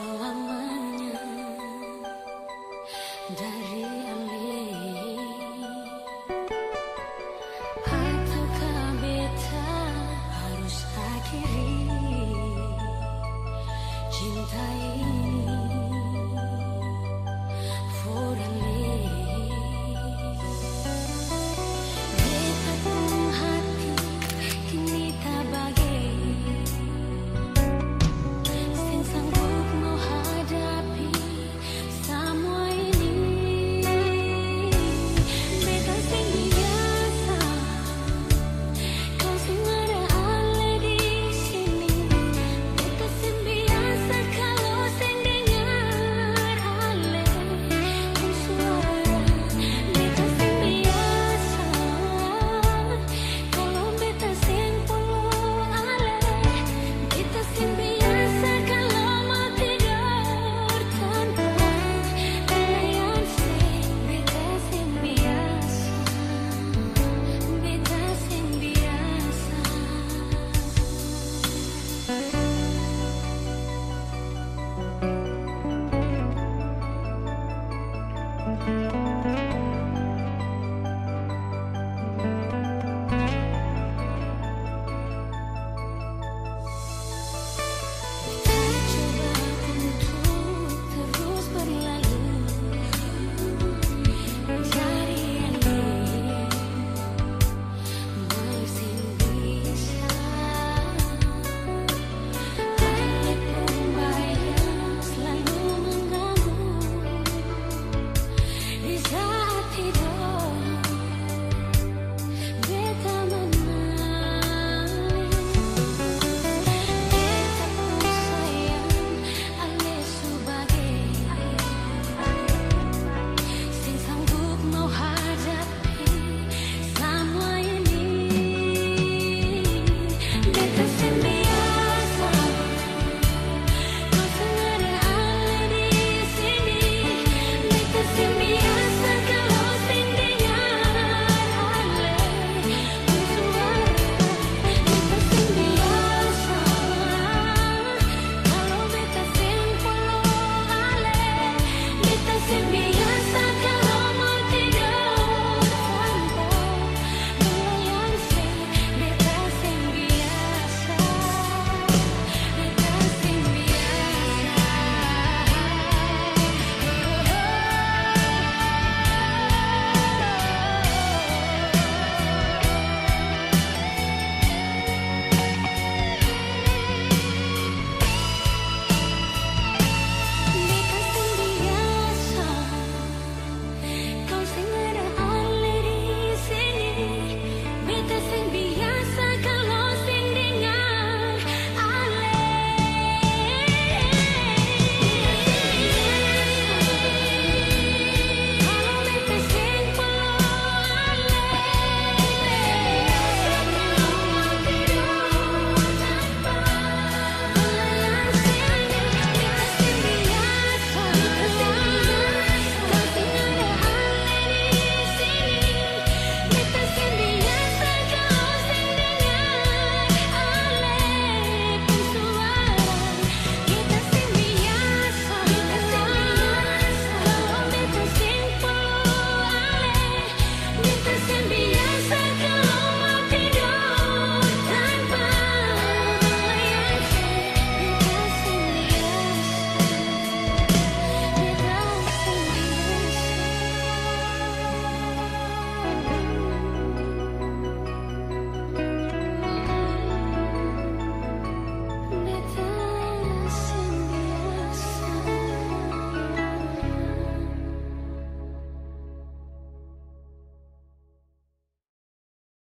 selamanya. Dari